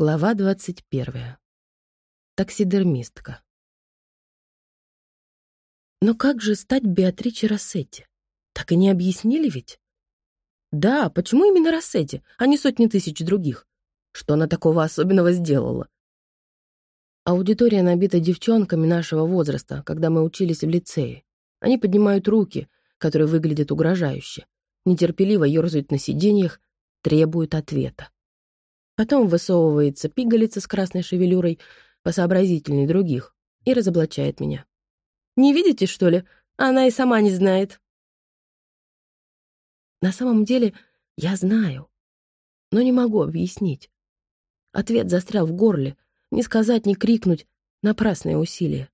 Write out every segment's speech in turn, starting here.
Глава двадцать первая. Таксидермистка. Но как же стать Беатриче Рассетти? Так и не объяснили ведь? Да, почему именно Рассетти, а не сотни тысяч других? Что она такого особенного сделала? Аудитория набита девчонками нашего возраста, когда мы учились в лицее. Они поднимают руки, которые выглядят угрожающе, нетерпеливо ерзают на сиденьях, требуют ответа. Потом высовывается пигалица с красной шевелюрой, посообразительней других, и разоблачает меня. «Не видите, что ли? Она и сама не знает». На самом деле я знаю, но не могу объяснить. Ответ застрял в горле, не сказать, не крикнуть — напрасные усилия.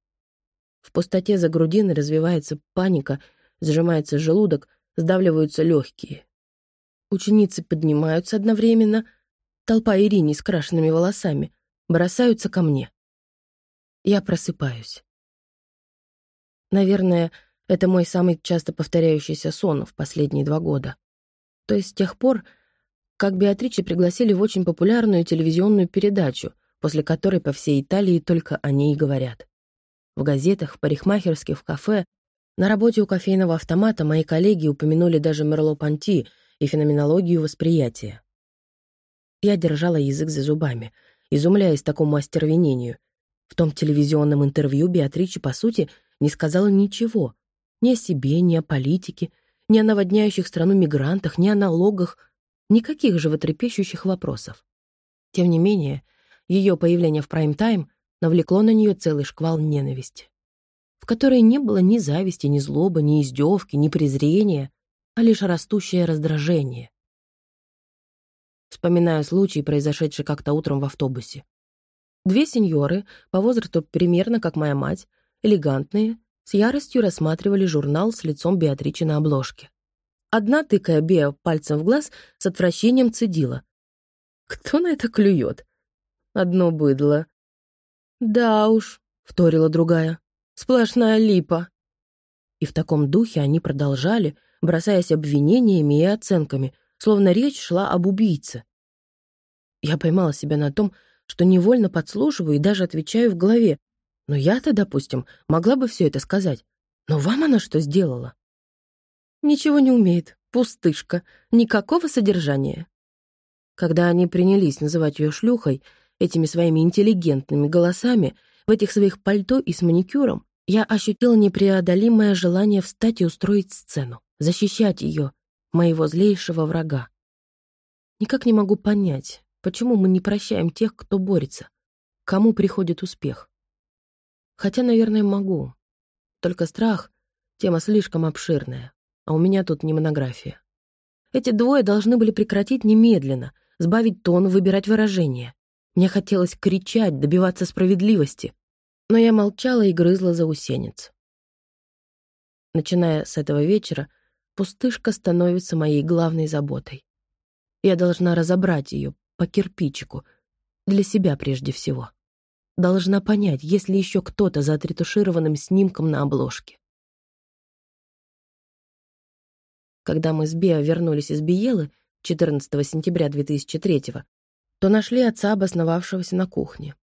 В пустоте за грудиной развивается паника, сжимается желудок, сдавливаются легкие. Ученицы поднимаются одновременно — толпа Ирини с крашенными волосами, бросаются ко мне. Я просыпаюсь. Наверное, это мой самый часто повторяющийся сон в последние два года. То есть с тех пор, как Беатриче пригласили в очень популярную телевизионную передачу, после которой по всей Италии только о ней говорят. В газетах, в парикмахерских, в кафе, на работе у кофейного автомата мои коллеги упомянули даже Мерло-Понти и феноменологию восприятия. Я держала язык за зубами, изумляясь такому остервенению. В том телевизионном интервью Беатриче, по сути, не сказала ничего. Ни о себе, ни о политике, ни о наводняющих страну мигрантах, ни о налогах, никаких животрепещущих вопросов. Тем не менее, ее появление в прайм-тайм навлекло на нее целый шквал ненависти, в которой не было ни зависти, ни злобы, ни издевки, ни презрения, а лишь растущее раздражение. Вспоминаю случай, произошедший как-то утром в автобусе. Две сеньоры, по возрасту примерно как моя мать, элегантные, с яростью рассматривали журнал с лицом Беатричи на обложке. Одна, тыкая Беа пальцем в глаз, с отвращением цедила. «Кто на это клюет?» «Одно быдло». «Да уж», — вторила другая, — «сплошная липа». И в таком духе они продолжали, бросаясь обвинениями и оценками — словно речь шла об убийце. Я поймала себя на том, что невольно подслушиваю и даже отвечаю в голове. Но я-то, допустим, могла бы все это сказать. Но вам она что сделала? Ничего не умеет, пустышка, никакого содержания. Когда они принялись называть ее шлюхой, этими своими интеллигентными голосами, в этих своих пальто и с маникюром, я ощутила непреодолимое желание встать и устроить сцену, защищать ее, моего злейшего врага. Никак не могу понять, почему мы не прощаем тех, кто борется, кому приходит успех. Хотя, наверное, могу. Только страх — тема слишком обширная, а у меня тут не монография. Эти двое должны были прекратить немедленно, сбавить тон, выбирать выражения. Мне хотелось кричать, добиваться справедливости, но я молчала и грызла заусенец. Начиная с этого вечера, пустышка становится моей главной заботой. Я должна разобрать ее по кирпичику, для себя прежде всего. Должна понять, есть ли еще кто-то за отретушированным снимком на обложке. Когда мы с Бео вернулись из Биелы 14 сентября 2003 то нашли отца, обосновавшегося на кухне.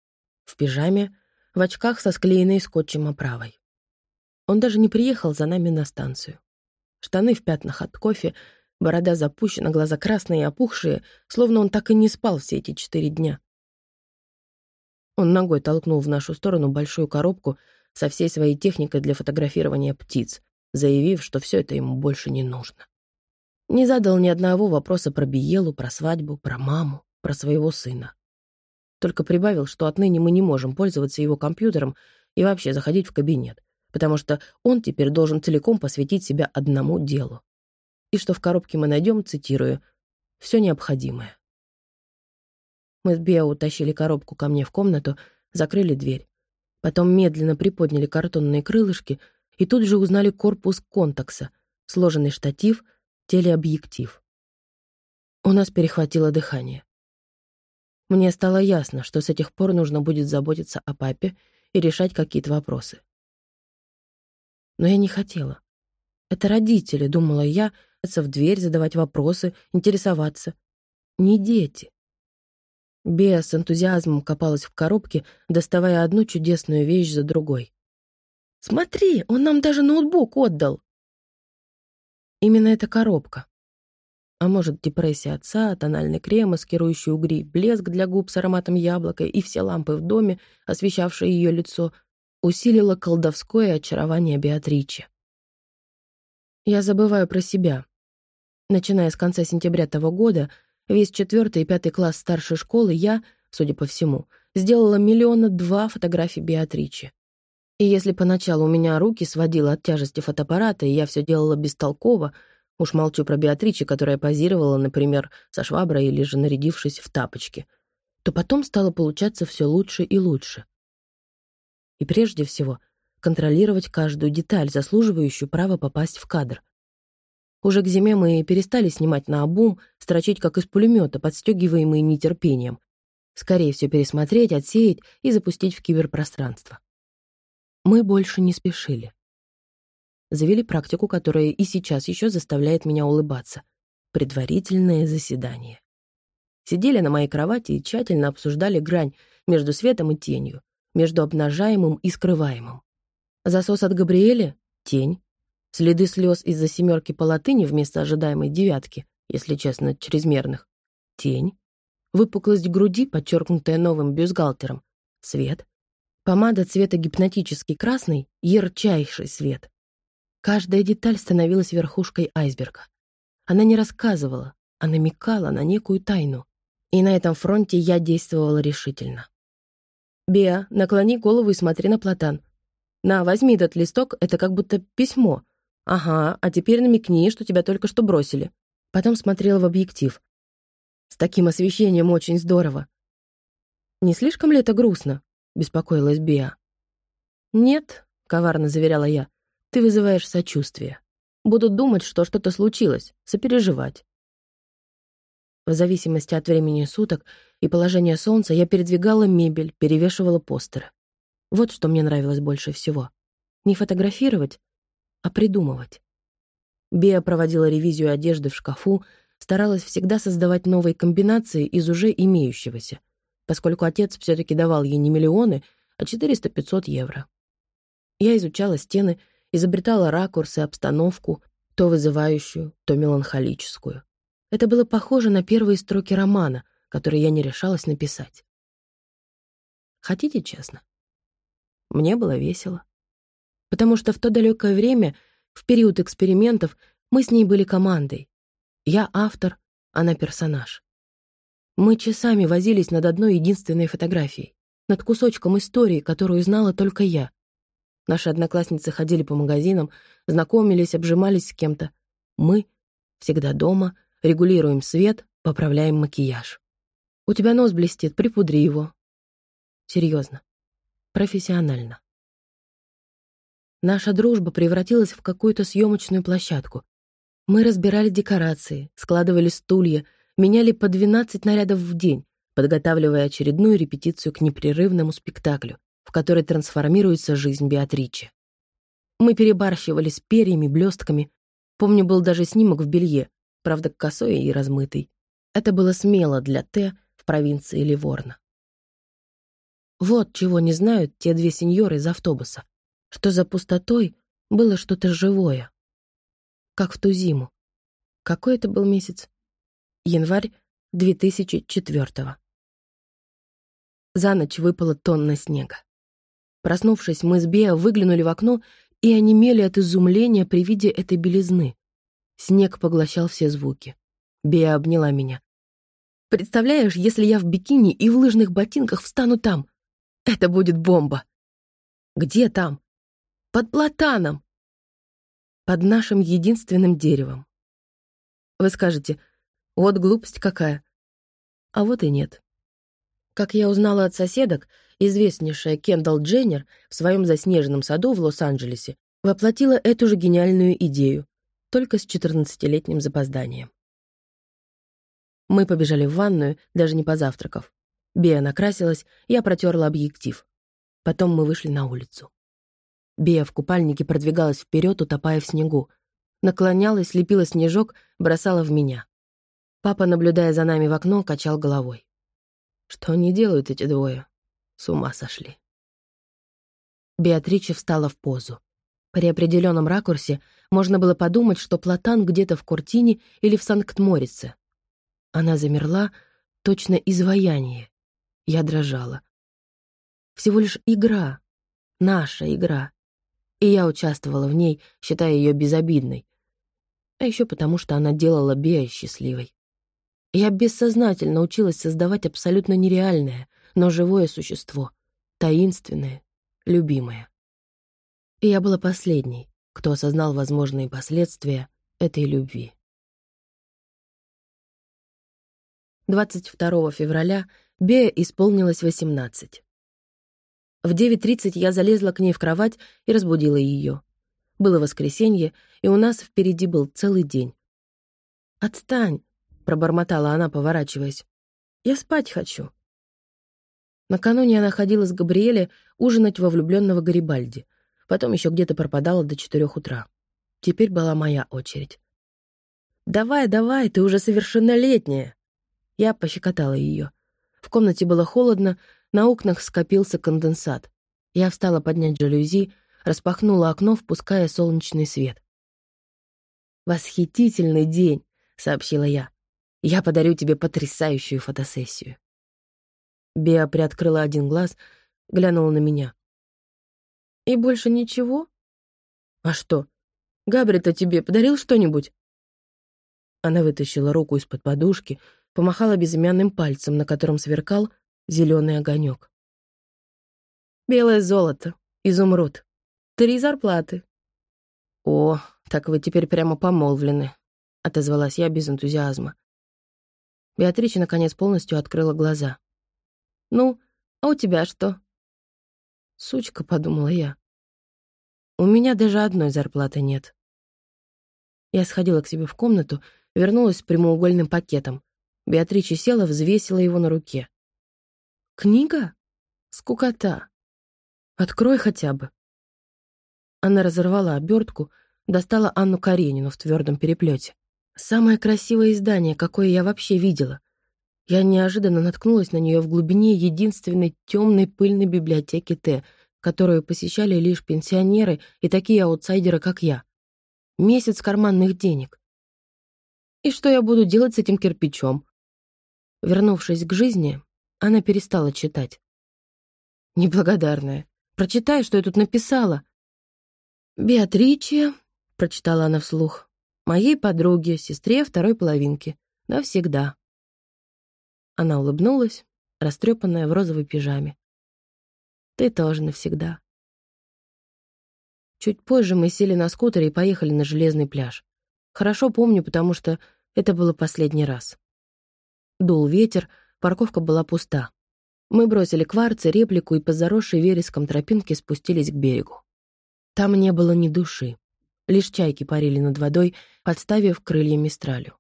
В пижаме, в очках со склеенной скотчем оправой. Он даже не приехал за нами на станцию. Штаны в пятнах от кофе, борода запущена, глаза красные и опухшие, словно он так и не спал все эти четыре дня. Он ногой толкнул в нашу сторону большую коробку со всей своей техникой для фотографирования птиц, заявив, что все это ему больше не нужно. Не задал ни одного вопроса про Биелу, про свадьбу, про маму, про своего сына. Только прибавил, что отныне мы не можем пользоваться его компьютером и вообще заходить в кабинет, потому что он теперь должен целиком посвятить себя одному делу. И что в коробке мы найдем, цитирую, «все необходимое». Мы с Бео утащили коробку ко мне в комнату, закрыли дверь. Потом медленно приподняли картонные крылышки и тут же узнали корпус контакса, сложенный штатив, телеобъектив. У нас перехватило дыхание. Мне стало ясно, что с этих пор нужно будет заботиться о папе и решать какие-то вопросы. Но я не хотела. Это родители, думала я, в дверь, задавать вопросы, интересоваться. Не дети. Беа с энтузиазмом копалась в коробке, доставая одну чудесную вещь за другой. «Смотри, он нам даже ноутбук отдал!» Именно эта коробка. А может, депрессия отца, тональный крем, маскирующий угри, блеск для губ с ароматом яблока и все лампы в доме, освещавшие ее лицо, усилила колдовское очарование Беатричи. Я забываю про себя. Начиная с конца сентября того года, весь четвертый и пятый класс старшей школы я, судя по всему, сделала миллиона два фотографий Беатричи. И если поначалу у меня руки сводило от тяжести фотоаппарата, и я все делала бестолково, уж молчу про Беатричи, которая позировала, например, со шваброй или же нарядившись в тапочки, то потом стало получаться все лучше и лучше. И прежде всего — контролировать каждую деталь, заслуживающую права попасть в кадр. Уже к зиме мы перестали снимать на обум, строчить как из пулемета, подстегиваемые нетерпением. Скорее все пересмотреть, отсеять и запустить в киберпространство. Мы больше не спешили. Завели практику, которая и сейчас еще заставляет меня улыбаться. Предварительное заседание. Сидели на моей кровати и тщательно обсуждали грань между светом и тенью, между обнажаемым и скрываемым. Засос от Габриэля — тень. Следы слез из-за семерки по латыни вместо ожидаемой девятки, если честно, чрезмерных. Тень. Выпуклость груди, подчеркнутая новым бюстгальтером. Свет. Помада цвета гипнотический красный — ярчайший свет. Каждая деталь становилась верхушкой айсберга. Она не рассказывала, а намекала на некую тайну. И на этом фронте я действовала решительно. «Беа, наклони голову и смотри на платан», на, возьми этот листок, это как будто письмо. Ага, а теперь намекни, что тебя только что бросили. Потом смотрела в объектив. С таким освещением очень здорово. Не слишком ли это грустно? Беспокоилась Биа. Нет, коварно заверяла я, ты вызываешь сочувствие. Будут думать, что что-то случилось, сопереживать. В зависимости от времени суток и положения солнца я передвигала мебель, перевешивала постеры. Вот что мне нравилось больше всего. Не фотографировать, а придумывать. Беа проводила ревизию одежды в шкафу, старалась всегда создавать новые комбинации из уже имеющегося, поскольку отец все-таки давал ей не миллионы, а 400-500 евро. Я изучала стены, изобретала ракурсы, обстановку, то вызывающую, то меланхолическую. Это было похоже на первые строки романа, которые я не решалась написать. Хотите честно? Мне было весело. Потому что в то далекое время, в период экспериментов, мы с ней были командой. Я автор, она персонаж. Мы часами возились над одной единственной фотографией, над кусочком истории, которую знала только я. Наши одноклассницы ходили по магазинам, знакомились, обжимались с кем-то. Мы всегда дома, регулируем свет, поправляем макияж. У тебя нос блестит, припудри его. Серьезно профессионально. Наша дружба превратилась в какую-то съемочную площадку. Мы разбирали декорации, складывали стулья, меняли по 12 нарядов в день, подготавливая очередную репетицию к непрерывному спектаклю, в который трансформируется жизнь Беатричи. Мы перебарщивали с перьями, блестками. Помню, был даже снимок в белье, правда, косой и размытый. Это было смело для Т в провинции Ливорно. Вот чего не знают те две сеньоры из автобуса, что за пустотой было что-то живое. Как в ту зиму. Какой это был месяц? Январь 2004-го. За ночь выпала тонна снега. Проснувшись, мы с Беа выглянули в окно и онемели от изумления при виде этой белизны. Снег поглощал все звуки. Беа обняла меня. «Представляешь, если я в бикини и в лыжных ботинках встану там, это будет бомба. Где там? Под платаном. Под нашим единственным деревом. Вы скажете, вот глупость какая. А вот и нет. Как я узнала от соседок, известнейшая Кендалл Дженнер в своем заснеженном саду в Лос-Анджелесе воплотила эту же гениальную идею, только с 14-летним запозданием. Мы побежали в ванную, даже не позавтракав. Бея накрасилась, я протерла объектив. Потом мы вышли на улицу. Бея в купальнике продвигалась вперед, утопая в снегу. Наклонялась, лепила снежок, бросала в меня. Папа, наблюдая за нами в окно, качал головой. Что они делают, эти двое? С ума сошли. Беатрича встала в позу. При определенном ракурсе можно было подумать, что Платан где-то в Куртине или в Санкт-Морице. Она замерла, точно изваяние. Я дрожала. Всего лишь игра. Наша игра. И я участвовала в ней, считая ее безобидной. А еще потому, что она делала Беа счастливой. Я бессознательно училась создавать абсолютно нереальное, но живое существо. Таинственное, любимое. И я была последней, кто осознал возможные последствия этой любви. 22 февраля Бея исполнилось 18. В 9.30 я залезла к ней в кровать и разбудила ее. Было воскресенье, и у нас впереди был целый день. «Отстань!» — пробормотала она, поворачиваясь. «Я спать хочу». Накануне она ходила с Габриэле ужинать во влюбленного Гарибальди. Потом еще где-то пропадала до четырех утра. Теперь была моя очередь. «Давай, давай, ты уже совершеннолетняя!» Я пощекотала ее. В комнате было холодно, на окнах скопился конденсат. Я встала поднять жалюзи, распахнула окно, впуская солнечный свет. «Восхитительный день!» — сообщила я. «Я подарю тебе потрясающую фотосессию». Беа приоткрыла один глаз, глянула на меня. «И больше ничего?» «А что? Габри-то тебе подарил что-нибудь?» Она вытащила руку из-под подушки, помахала безымянным пальцем, на котором сверкал зеленый огонек. «Белое золото, изумруд. Три зарплаты». «О, так вы теперь прямо помолвлены», — отозвалась я без энтузиазма. Беатрича, наконец, полностью открыла глаза. «Ну, а у тебя что?» «Сучка», — подумала я. «У меня даже одной зарплаты нет». Я сходила к себе в комнату, вернулась с прямоугольным пакетом. Беатрича села, взвесила его на руке. «Книга? Скукота. Открой хотя бы». Она разорвала обертку, достала Анну Каренину в твердом переплете. Самое красивое издание, какое я вообще видела. Я неожиданно наткнулась на нее в глубине единственной темной пыльной библиотеки Т, которую посещали лишь пенсионеры и такие аутсайдеры, как я. Месяц карманных денег. И что я буду делать с этим кирпичом? Вернувшись к жизни, она перестала читать. Неблагодарная. Прочитай, что я тут написала. «Беатриче», — прочитала она вслух, — «моей подруге, сестре второй половинки. Навсегда». Она улыбнулась, растрепанная в розовой пижаме. «Ты тоже навсегда». Чуть позже мы сели на скутере и поехали на железный пляж. Хорошо помню, потому что это было последний раз. Дул ветер, парковка была пуста. Мы бросили кварцы, реплику и по заросшей вереском тропинке спустились к берегу. Там не было ни души. Лишь чайки парили над водой, подставив крылья мистралю.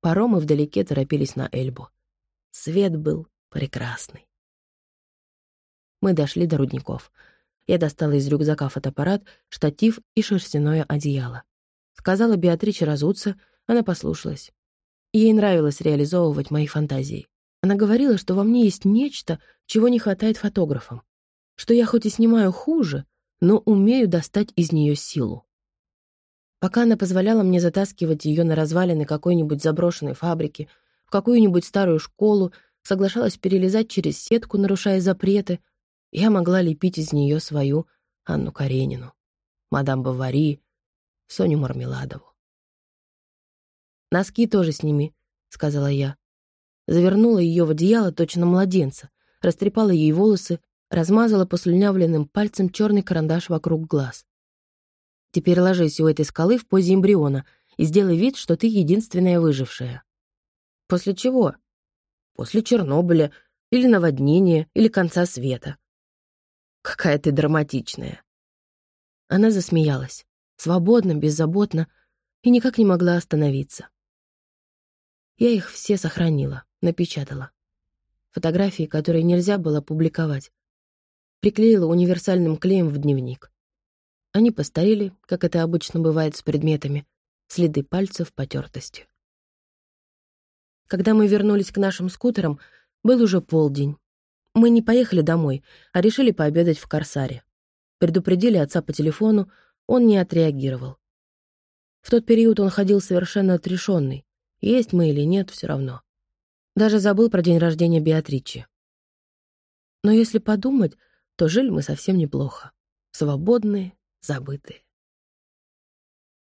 Паромы вдалеке торопились на Эльбу. Свет был прекрасный. Мы дошли до рудников. Я достала из рюкзака фотоаппарат, штатив и шерстяное одеяло. Сказала Беатриче разуться, она послушалась. Ей нравилось реализовывать мои фантазии. Она говорила, что во мне есть нечто, чего не хватает фотографам. Что я хоть и снимаю хуже, но умею достать из нее силу. Пока она позволяла мне затаскивать ее на развалины какой-нибудь заброшенной фабрики, в какую-нибудь старую школу, соглашалась перелезать через сетку, нарушая запреты, я могла лепить из нее свою Анну Каренину, мадам Бавари, Соню Мармеладову. «Носки тоже сними», — сказала я. Завернула ее в одеяло точно младенца, растрепала ей волосы, размазала послюнявленным пальцем черный карандаш вокруг глаз. Теперь ложись у этой скалы в позе эмбриона и сделай вид, что ты единственная выжившая. После чего? После Чернобыля, или наводнения, или конца света. Какая ты драматичная. Она засмеялась, свободно, беззаботно, и никак не могла остановиться. Я их все сохранила, напечатала. Фотографии, которые нельзя было публиковать, приклеила универсальным клеем в дневник. Они постарели, как это обычно бывает с предметами, следы пальцев потертостью. Когда мы вернулись к нашим скутерам, Был уже полдень. Мы не поехали домой, а решили пообедать в Корсаре. Предупредили отца по телефону, он не отреагировал. В тот период он ходил совершенно отрешенный. Есть мы или нет, все равно. Даже забыл про день рождения Беатричи. Но если подумать, то жили мы совсем неплохо. Свободные, забытые.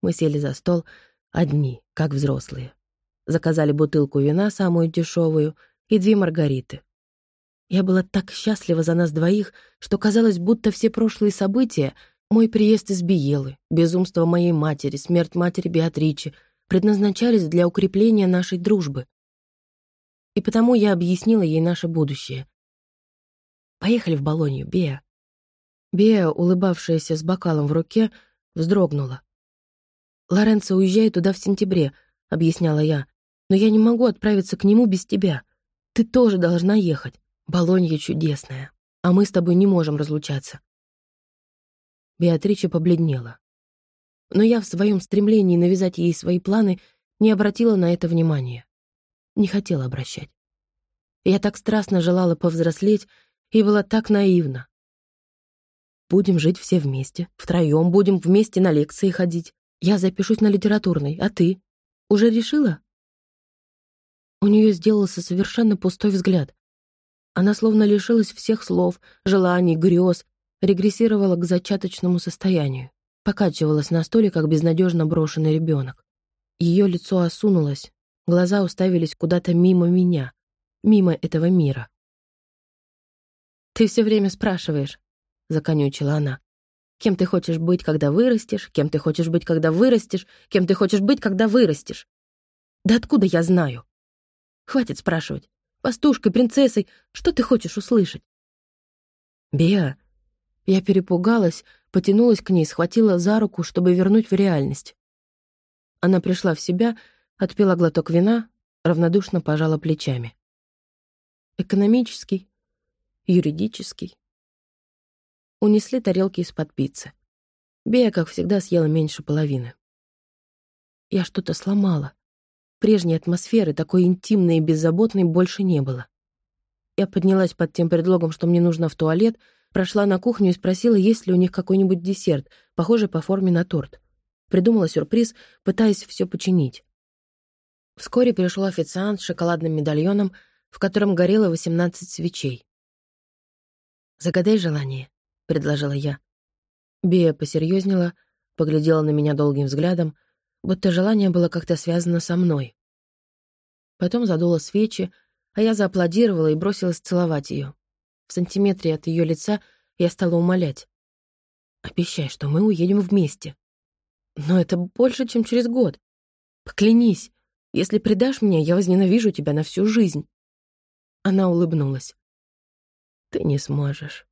Мы сели за стол одни, как взрослые. Заказали бутылку вина, самую дешевую, и две маргариты. Я была так счастлива за нас двоих, что казалось, будто все прошлые события — мой приезд из Биелы, безумство моей матери, смерть матери Беатричи — предназначались для укрепления нашей дружбы. И потому я объяснила ей наше будущее. «Поехали в Болонью, Беа». Беа, улыбавшаяся с бокалом в руке, вздрогнула. «Лоренцо уезжает туда в сентябре», — объясняла я. «Но я не могу отправиться к нему без тебя. Ты тоже должна ехать. Болонья чудесная, а мы с тобой не можем разлучаться». Беатрича побледнела. Но я в своем стремлении навязать ей свои планы не обратила на это внимания. Не хотела обращать. Я так страстно желала повзрослеть и была так наивна. Будем жить все вместе, втроем будем вместе на лекции ходить. Я запишусь на литературный, а ты? Уже решила?» У нее сделался совершенно пустой взгляд. Она словно лишилась всех слов, желаний, грез, регрессировала к зачаточному состоянию, покачивалась на стуле, как безнадежно брошенный ребенок. Ее лицо осунулось, глаза уставились куда-то мимо меня, мимо этого мира. «Ты все время спрашиваешь», — законючила она. Кем ты хочешь быть, когда вырастешь? Кем ты хочешь быть, когда вырастешь? Кем ты хочешь быть, когда вырастешь? Да откуда я знаю? Хватит спрашивать. Пастушкой, принцессой, что ты хочешь услышать? Беа. Я перепугалась, потянулась к ней, схватила за руку, чтобы вернуть в реальность. Она пришла в себя, отпила глоток вина, равнодушно пожала плечами. Экономический, юридический, унесли тарелки из-под пиццы. Бея, как всегда, съела меньше половины. Я что-то сломала. Прежней атмосферы, такой интимной и беззаботной, больше не было. Я поднялась под тем предлогом, что мне нужно в туалет, прошла на кухню и спросила, есть ли у них какой-нибудь десерт, похожий по форме на торт. Придумала сюрприз, пытаясь все починить. Вскоре пришел официант с шоколадным медальоном, в котором горело 18 свечей. «Загадай желание», — предложила я. Бия посерьезнела, поглядела на меня долгим взглядом, будто желание было как-то связано со мной. Потом задула свечи, а я зааплодировала и бросилась целовать ее. В сантиметре от ее лица я стала умолять. «Обещай, что мы уедем вместе. Но это больше, чем через год. Поклянись, если предашь меня, я возненавижу тебя на всю жизнь». Она улыбнулась. «Ты не сможешь».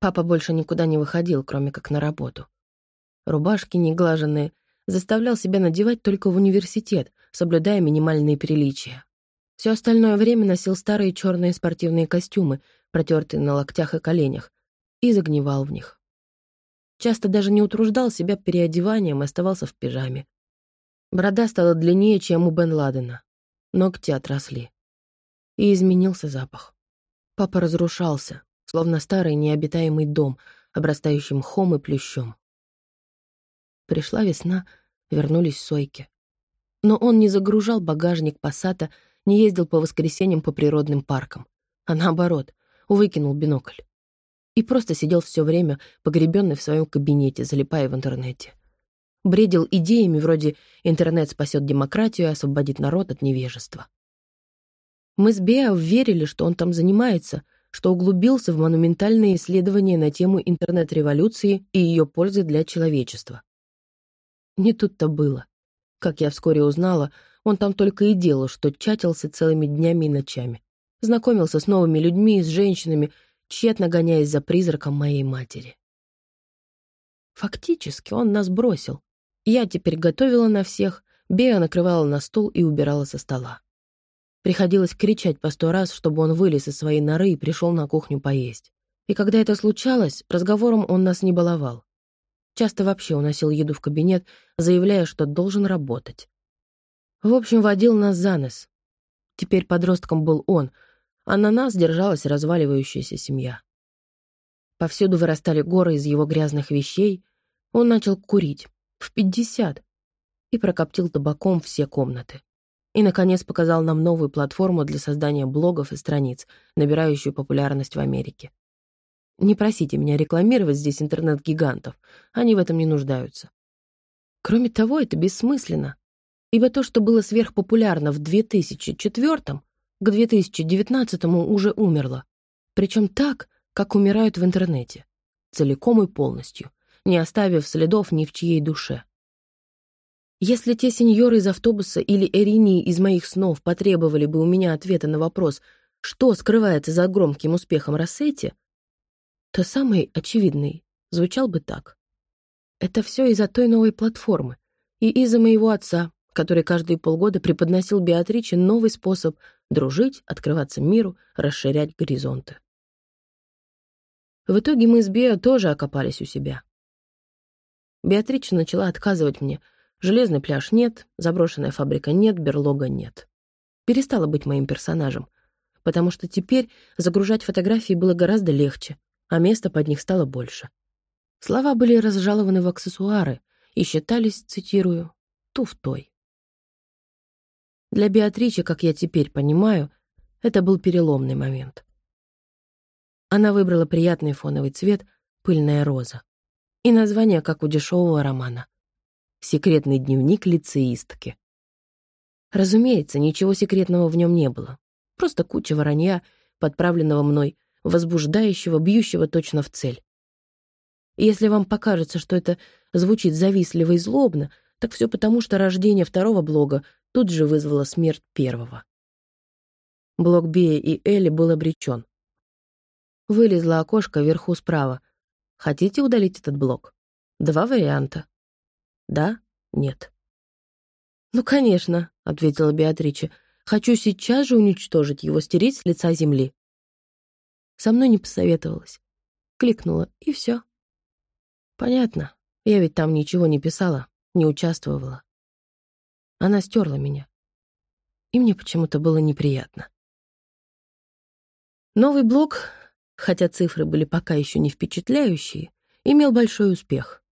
Папа больше никуда не выходил, кроме как на работу. Рубашки неглаженные, заставлял себя надевать только в университет, соблюдая минимальные приличия. Все остальное время носил старые черные спортивные костюмы, протертые на локтях и коленях, и загнивал в них. Часто даже не утруждал себя переодеванием и оставался в пижаме. Борода стала длиннее, чем у Бен Ладена. Ногти отросли. И изменился запах. Папа разрушался, словно старый необитаемый дом, обрастающий мхом и плющом. Пришла весна, вернулись сойки. Но он не загружал багажник пассата, не ездил по воскресеньям по природным паркам, а наоборот, выкинул бинокль. И просто сидел все время, погребенный в своем кабинете, залипая в интернете. Бредил идеями вроде «интернет спасет демократию и освободит народ от невежества». Мы с Беа верили, что он там занимается — что углубился в монументальные исследования на тему интернет-революции и ее пользы для человечества. Не тут-то было. Как я вскоре узнала, он там только и делал, что чатился целыми днями и ночами. Знакомился с новыми людьми и с женщинами, тщетно гоняясь за призраком моей матери. Фактически он нас бросил. Я теперь готовила на всех, Бея накрывала на стол и убирала со стола. Приходилось кричать по сто раз, чтобы он вылез из своей норы и пришел на кухню поесть. И когда это случалось, разговором он нас не баловал. Часто вообще уносил еду в кабинет, заявляя, что должен работать. В общем, водил нас за нос. Теперь подростком был он, а на нас держалась разваливающаяся семья. Повсюду вырастали горы из его грязных вещей. Он начал курить. В пятьдесят. И прокоптил табаком все комнаты. И, наконец, показал нам новую платформу для создания блогов и страниц, набирающую популярность в Америке. Не просите меня рекламировать здесь интернет-гигантов. Они в этом не нуждаются. Кроме того, это бессмысленно. Ибо то, что было сверхпопулярно в 2004 к 2019 уже умерло. Причем так, как умирают в интернете. Целиком и полностью, не оставив следов ни в чьей душе. Если те сеньоры из автобуса или Эринии из моих снов потребовали бы у меня ответа на вопрос, что скрывается за громким успехом Рассети, то самый очевидный звучал бы так. Это все из-за той новой платформы и из-за моего отца, который каждые полгода преподносил Беатриче новый способ дружить, открываться миру, расширять горизонты. В итоге мы с Бео тоже окопались у себя. Беатрича начала отказывать мне. Железный пляж нет, заброшенная фабрика нет, берлога нет. Перестала быть моим персонажем, потому что теперь загружать фотографии было гораздо легче, а места под них стало больше. Слова были разжалованы в аксессуары и считались, цитирую, туфтой. Для Беатричи, как я теперь понимаю, это был переломный момент. Она выбрала приятный фоновый цвет «Пыльная роза» и название, как у дешевого романа «Секретный дневник лицеистки». Разумеется, ничего секретного в нем не было. Просто куча воронья, подправленного мной, возбуждающего, бьющего точно в цель. Если вам покажется, что это звучит завистливо и злобно, так все потому, что рождение второго блога тут же вызвало смерть первого. Блог Бея и Элли был обречен. Вылезло окошко вверху справа. Хотите удалить этот блок? Два варианта. Да, нет. «Ну, конечно», — ответила Беатриче. «Хочу сейчас же уничтожить его, стереть с лица земли». Со мной не посоветовалась. Кликнула, и все. Понятно. Я ведь там ничего не писала, не участвовала. Она стерла меня. И мне почему-то было неприятно. Новый блог хотя цифры были пока еще не впечатляющие, имел большой успех.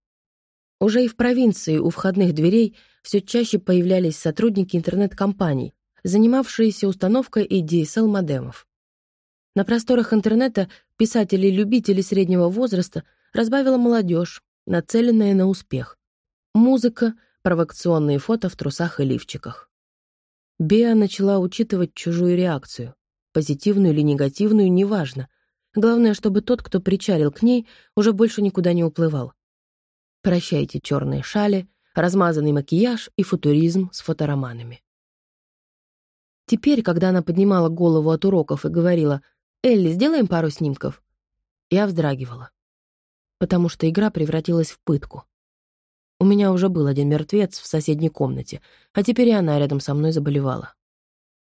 Уже и в провинции у входных дверей все чаще появлялись сотрудники интернет-компаний, занимавшиеся установкой DSL-модемов. На просторах интернета писатели-любители среднего возраста разбавила молодежь, нацеленная на успех. Музыка, провокационные фото в трусах и лифчиках. Беа начала учитывать чужую реакцию. Позитивную или негативную, неважно. Главное, чтобы тот, кто причалил к ней, уже больше никуда не уплывал. Прощайте черные шали, размазанный макияж и футуризм с фотороманами. Теперь, когда она поднимала голову от уроков и говорила «Элли, сделаем пару снимков», я вздрагивала, потому что игра превратилась в пытку. У меня уже был один мертвец в соседней комнате, а теперь и она рядом со мной заболевала.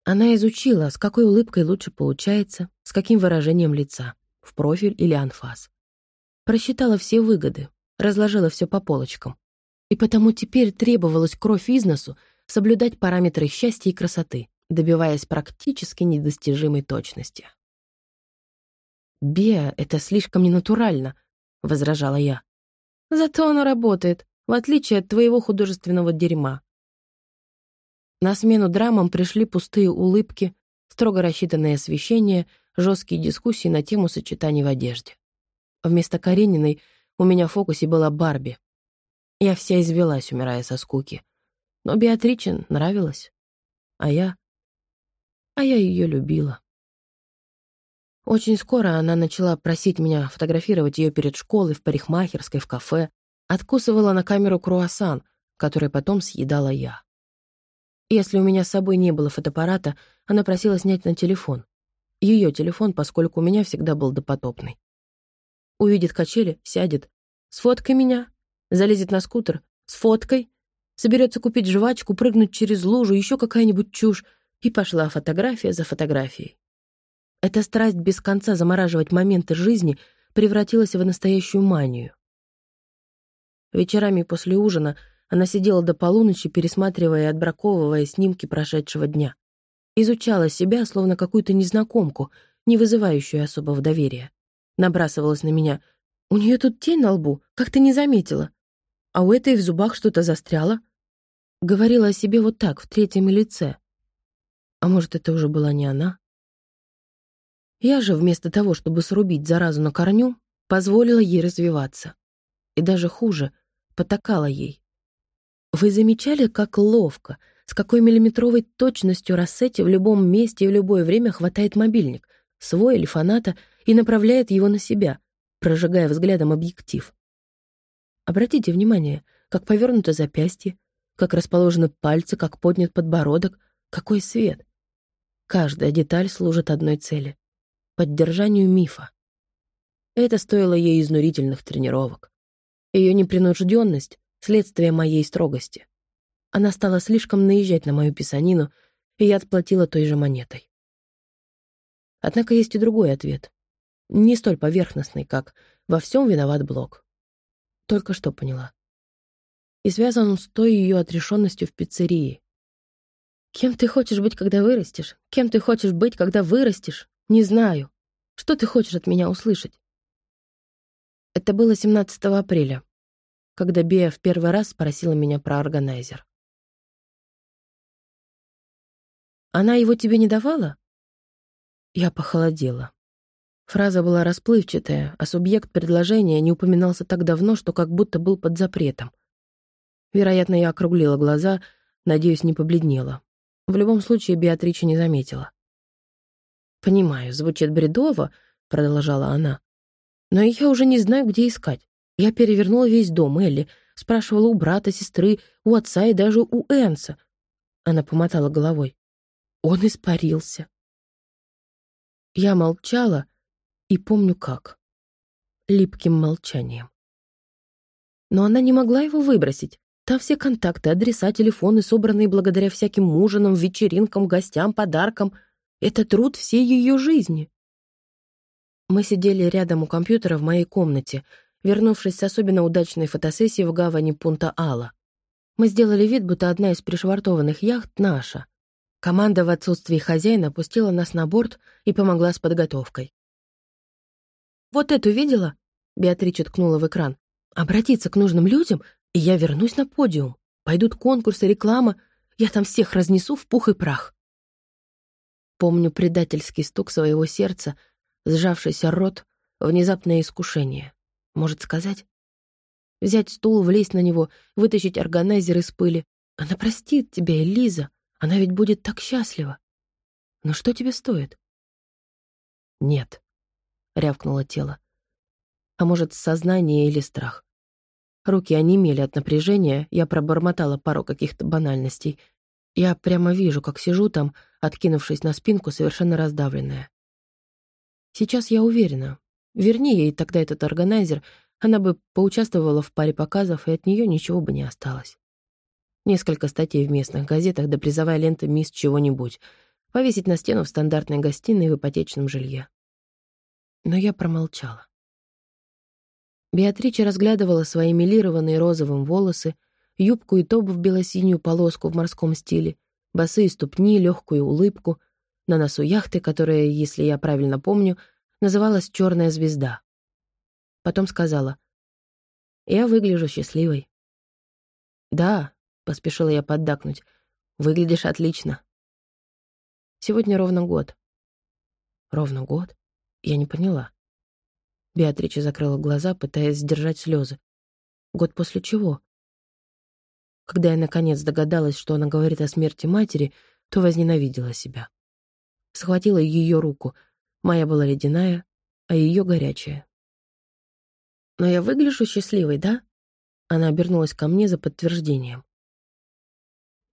Она изучила, с какой улыбкой лучше получается, с каким выражением лица, в профиль или анфас. Просчитала все выгоды, разложила все по полочкам. И потому теперь требовалось кровь из носу соблюдать параметры счастья и красоты, добиваясь практически недостижимой точности. «Беа, это слишком ненатурально», — возражала я. «Зато оно работает, в отличие от твоего художественного дерьма», на смену драмам пришли пустые улыбки, строго рассчитанное освещение, жесткие дискуссии на тему сочетаний в одежде. Вместо Карениной у меня в фокусе была Барби. Я вся извелась, умирая со скуки. Но Беатриче нравилась. А я... А я ее любила. Очень скоро она начала просить меня фотографировать ее перед школой, в парикмахерской, в кафе. Откусывала на камеру круассан, который потом съедала я. Если у меня с собой не было фотоаппарата, она просила снять на телефон. Ее телефон, поскольку у меня всегда был допотопный. Увидит качели, сядет. Сфоткай меня. Залезет на скутер. Сфоткай. Соберется купить жвачку, прыгнуть через лужу, еще какая-нибудь чушь. И пошла фотография за фотографией. Эта страсть без конца замораживать моменты жизни превратилась в настоящую манию. Вечерами после ужина она сидела до полуночи, пересматривая и отбраковывая снимки прошедшего дня. Изучала себя, словно какую-то незнакомку, не вызывающую особого доверия. Набрасывалась на меня. «У нее тут тень на лбу, как ты не заметила. А у этой в зубах что-то застряло». Говорила о себе вот так, в третьем лице. А может, это уже была не она? Я же, вместо того, чтобы срубить заразу на корню, позволила ей развиваться. И даже хуже, потакала ей. Вы замечали, как ловко, с какой миллиметровой точностью Рассетти в любом месте и в любое время хватает мобильник, свой или фаната, и направляет его на себя, прожигая взглядом объектив? Обратите внимание, как повернуто запястье, как расположены пальцы, как поднят подбородок, какой свет. Каждая деталь служит одной цели поддержанию мифа. Это стоило ей изнурительных тренировок. Ее непринужденность — следствие моей строгости. Она стала слишком наезжать на мою писанину, и я отплатила той же монетой. Однако есть и другой ответ. Не столь поверхностный, как «во всем виноват Блок». Только что поняла. И связан он с той ее отрешенностью в пиццерии. Кем ты хочешь быть, когда вырастешь? Кем ты хочешь быть, когда вырастешь? Не знаю. Что ты хочешь от меня услышать? Это было 17 апреля, когда Бея в первый раз спросила меня про органайзер. Она его тебе не давала? Я похолодела. Фраза была расплывчатая, а субъект предложения не упоминался так давно, что как будто был под запретом. Вероятно, я округлила глаза, надеюсь, не побледнела. В любом случае, Беатрича не заметила. «Понимаю, звучит бредово», — продолжала она. «Но я уже не знаю, где искать. Я перевернула весь дом Элли, спрашивала у брата, сестры, у отца и даже у Энса». Она помотала головой. Он испарился. Я молчала и помню как. Липким молчанием. Но она не могла его выбросить. Там все контакты, адреса, телефоны, собранные благодаря всяким ужинам, вечеринкам, гостям, подаркам — это труд всей ее жизни. Мы сидели рядом у компьютера в моей комнате, вернувшись с особенно удачной фотосессии в гавани Пунта-Ала. Мы сделали вид, будто одна из пришвартованных яхт наша. Команда в отсутствии хозяина пустила нас на борт и помогла с подготовкой. «Вот эту видела?» — Беатрича ткнула в экран. «Обратиться к нужным людям, и я вернусь на подиум. Пойдут конкурсы, реклама. Я там всех разнесу в пух и прах». Помню предательский стук своего сердца, сжавшийся рот, внезапное искушение. Может сказать? Взять стул, влезть на него, вытащить органайзер из пыли. Она простит тебя, Элиза. Она ведь будет так счастлива. Но что тебе стоит? Нет, — рявкнуло тело. А может, сознание или страх. Руки онемели от напряжения, я пробормотала пару каких-то банальностей — я прямо вижу, как сижу там, откинувшись на спинку, совершенно раздавленная. Сейчас я уверена. Верни ей тогда этот органайзер, она бы поучаствовала в паре показов, и от нее ничего бы не осталось. Несколько статей в местных газетах, да призовая лента «Мисс чего-нибудь», повесить на стену в стандартной гостиной в ипотечном жилье. Но я промолчала. Беатрича разглядывала свои милированные розовым волосы, юбку и топ в белосинюю полоску в морском стиле, босые ступни, легкую улыбку, на носу яхты, которая, если я правильно помню, называлась «Черная звезда». Потом сказала, «Я выгляжу счастливой». «Да», — поспешила я поддакнуть, — «выглядишь отлично». Сегодня ровно год. Ровно год? Я не поняла. Беатрича закрыла глаза, пытаясь сдержать слезы. Год после чего? Когда я наконец догадалась, что она говорит о смерти матери, то возненавидела себя. Схватила ее руку. Моя была ледяная, а ее горячая. «Но я выгляжу счастливой, да?» Она обернулась ко мне за подтверждением.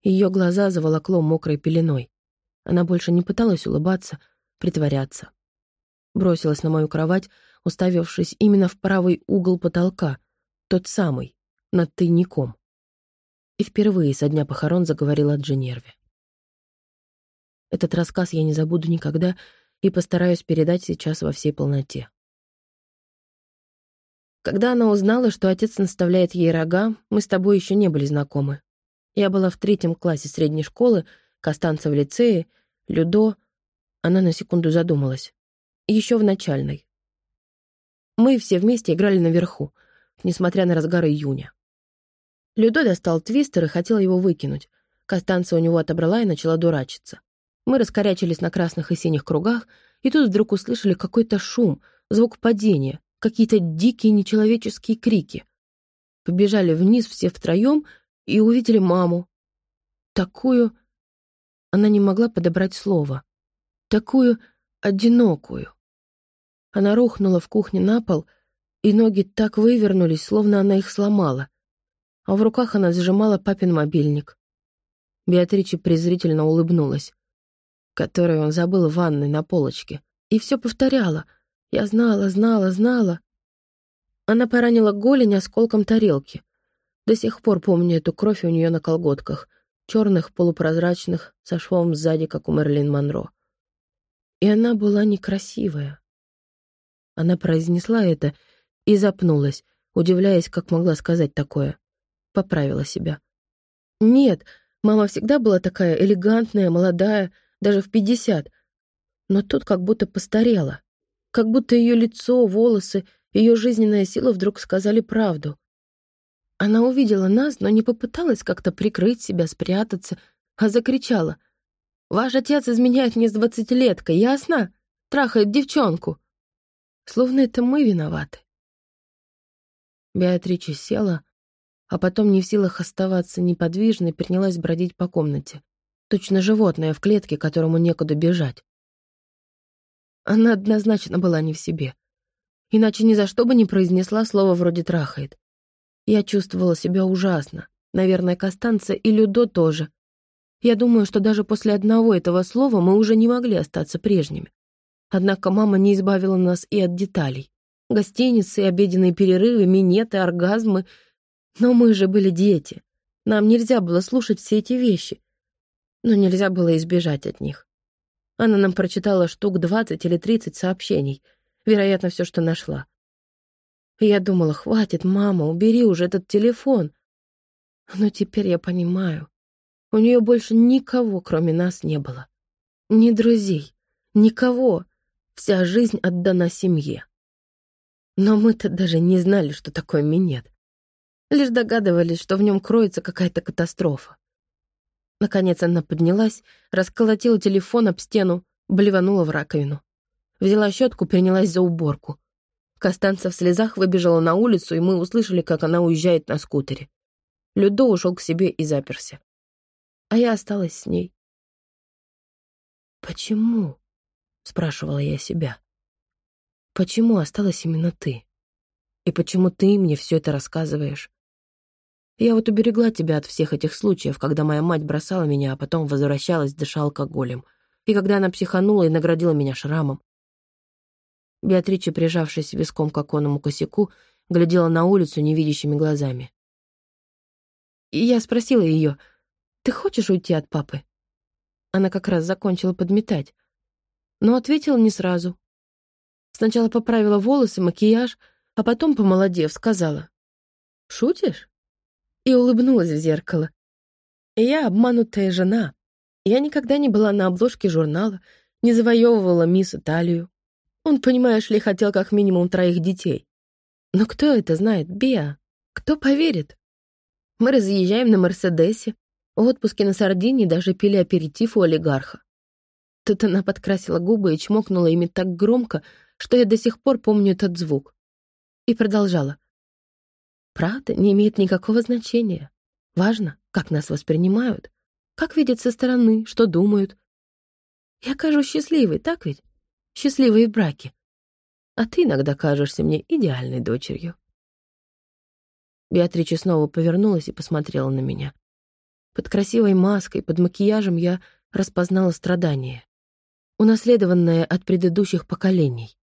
Ее глаза заволокло мокрой пеленой. Она больше не пыталась улыбаться, притворяться. Бросилась на мою кровать, уставившись именно в правый угол потолка, тот самый, над тайником и впервые со дня похорон заговорила о Дженерве. Этот рассказ я не забуду никогда и постараюсь передать сейчас во всей полноте. Когда она узнала, что отец наставляет ей рога, мы с тобой еще не были знакомы. Я была в третьем классе средней школы, Костанца в лицее, Людо... Она на секунду задумалась. Еще в начальной. Мы все вместе играли наверху, несмотря на разгар июня. Людо достал твистер и хотел его выкинуть. Костанца у него отобрала и начала дурачиться. Мы раскорячились на красных и синих кругах, и тут вдруг услышали какой-то шум, звук падения, какие-то дикие нечеловеческие крики. Побежали вниз все втроем и увидели маму. Такую... Она не могла подобрать слово. Такую одинокую. Она рухнула в кухне на пол, и ноги так вывернулись, словно она их сломала. А в руках она сжимала папин мобильник. Беатрича презрительно улыбнулась которую он забыл в ванной на полочке, и все повторяла. Я знала, знала, знала. Она поранила голень осколком тарелки. До сих пор помню эту кровь у нее на колготках, черных, полупрозрачных, со швом сзади, как у Мерлин Монро. И она была некрасивая. Она произнесла это и запнулась, удивляясь, как могла сказать такое. Поправила себя. Нет, мама всегда была такая элегантная, молодая, даже в пятьдесят. Но тут как будто постарела. Как будто ее лицо, волосы, ее жизненная сила вдруг сказали правду. Она увидела нас, но не попыталась как-то прикрыть себя, спрятаться, а закричала. «Ваш отец изменяет мне с двадцатилеткой, ясно? Трахает девчонку!» Словно это мы виноваты. Беатрича села, а потом не в силах оставаться неподвижной, принялась бродить по комнате. Точно животное в клетке, которому некуда бежать. Она однозначно была не в себе. Иначе ни за что бы не произнесла слово вроде «трахает». Я чувствовала себя ужасно. Наверное, Костанца и Людо тоже. Я думаю, что даже после одного этого слова мы уже не могли остаться прежними. Однако мама не избавила нас и от деталей. Гостиницы, обеденные перерывы, минеты, оргазмы. Но мы же были дети. Нам нельзя было слушать все эти вещи но нельзя было избежать от них. Она нам прочитала штук двадцать или тридцать сообщений, вероятно, все, что нашла. я думала, хватит, мама, убери уже этот телефон. Но теперь я понимаю, у нее больше никого, кроме нас, не было. Ни друзей, никого. Вся жизнь отдана семье. Но мы-то даже не знали, что такое минет. Лишь догадывались, что в нем кроется какая-то катастрофа. Наконец она поднялась, расколотила телефон об стену, блеванула в раковину. Взяла щетку, принялась за уборку. Костанца в слезах выбежала на улицу, и мы услышали, как она уезжает на скутере. Людо ушел к себе и заперся. А я осталась с ней. «Почему?» — спрашивала я себя. «Почему осталась именно ты? И почему ты мне все это рассказываешь? Я вот уберегла тебя от всех этих случаев, когда моя мать бросала меня, а потом возвращалась, дыша алкоголем. И когда она психанула и наградила меня шрамом. Беатрича, прижавшись виском к оконному косяку, глядела на улицу невидящими глазами. И я спросила ее, «Ты хочешь уйти от папы?» Она как раз закончила подметать, но ответила не сразу. Сначала поправила волосы, макияж, а потом, помолодев, сказала, «Шутишь?» И улыбнулась в зеркало. Я обманутая жена. Я никогда не была на обложке журнала, не завоевывала мисс Италию. Он, понимаешь ли, хотел как минимум троих детей. Но кто это знает, Беа? Кто поверит? Мы разъезжаем на Мерседесе, в отпуске на Сардинии даже пили аперитив у олигарха. Тут она подкрасила губы и чмокнула ими так громко, что я до сих пор помню этот звук. И продолжала. Правда не имеет никакого значения. Важно, как нас воспринимают, как видят со стороны, что думают. Я кажусь счастливой, так ведь? Счастливые браки. А ты иногда кажешься мне идеальной дочерью. Беатрича снова повернулась и посмотрела на меня. Под красивой маской, под макияжем я распознала страдание, унаследованное от предыдущих поколений.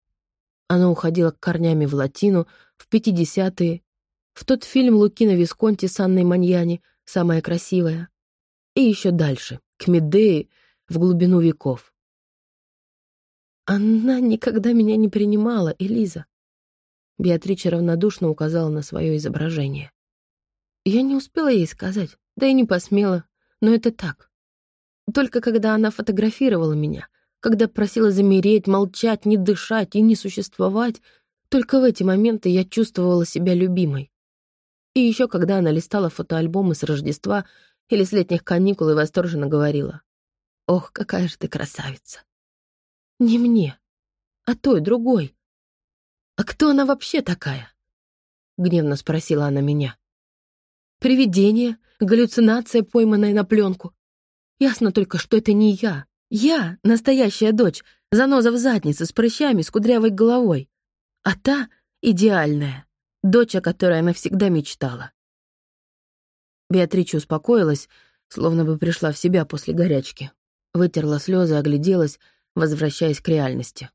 Оно уходило корнями в латину, в пятидесятые, в тот фильм Лукино Висконти с Анной Маньяни «Самая красивая». И еще дальше, к Медее, в глубину веков. Она никогда меня не принимала, Элиза. Беатрича равнодушно указала на свое изображение. Я не успела ей сказать, да и не посмела, но это так. Только когда она фотографировала меня, когда просила замереть, молчать, не дышать и не существовать, только в эти моменты я чувствовала себя любимой. И еще когда она листала фотоальбомы с Рождества или с летних каникул и восторженно говорила. «Ох, какая же ты красавица!» Не мне, а той, другой. «А кто она вообще такая?» — гневно спросила она меня. «Привидение, галлюцинация, пойманная на пленку. Ясно только, что это не я. Я — настоящая дочь, заноза в заднице, с прыщами, с кудрявой головой. А та — идеальная, дочь, о которой она всегда мечтала». Беатрича успокоилась, словно бы пришла в себя после горячки. Вытерла слезы, огляделась, возвращаясь к реальности.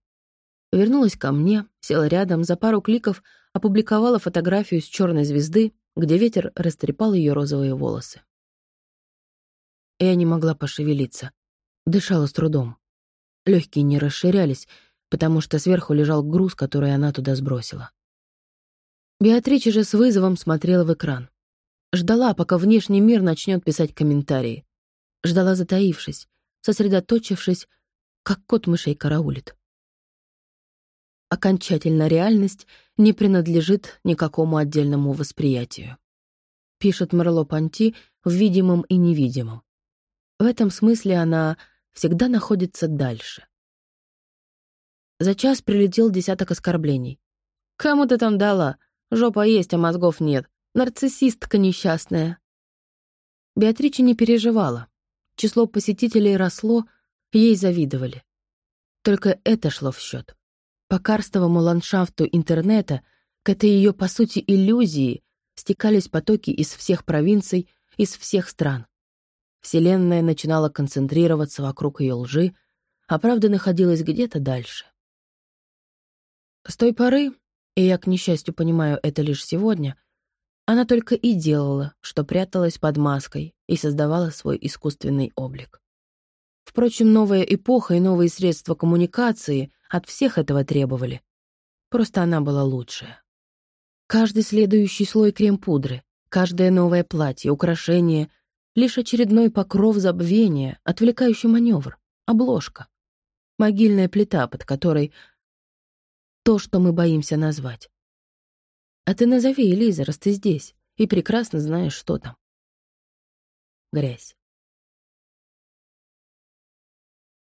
Вернулась ко мне, села рядом, за пару кликов опубликовала фотографию с черной звезды, где ветер растрепал ее розовые волосы. Я не могла пошевелиться. Дышала с трудом. Легкие не расширялись, потому что сверху лежал груз, который она туда сбросила. Беатрича же с вызовом смотрела в экран. Ждала, пока внешний мир начнет писать комментарии. Ждала, затаившись, сосредоточившись, как кот мышей караулит. Окончательно реальность не принадлежит никакому отдельному восприятию. Пишет Мерло-Панти в видимом и невидимом. В этом смысле она всегда находится дальше. За час прилетел десяток оскорблений. «Кому ты там дала? Жопа есть, а мозгов нет. Нарциссистка несчастная». Беатрича не переживала. Число посетителей росло, ей завидовали. Только это шло в счет. По карстовому ландшафту интернета, к этой ее, по сути, иллюзии, стекались потоки из всех провинций, из всех стран. Вселенная начинала концентрироваться вокруг ее лжи, а правда находилась где-то дальше. С той поры, и я, к несчастью, понимаю это лишь сегодня, она только и делала, что пряталась под маской и создавала свой искусственный облик. Впрочем, новая эпоха и новые средства коммуникации от всех этого требовали. Просто она была лучшая. Каждый следующий слой крем-пудры, каждое новое платье, украшение — лишь очередной покров забвения, отвлекающий маневр, обложка. Могильная плита, под которой то, что мы боимся назвать. А ты назови, Элиза, раз ты здесь, и прекрасно знаешь, что там. Грязь.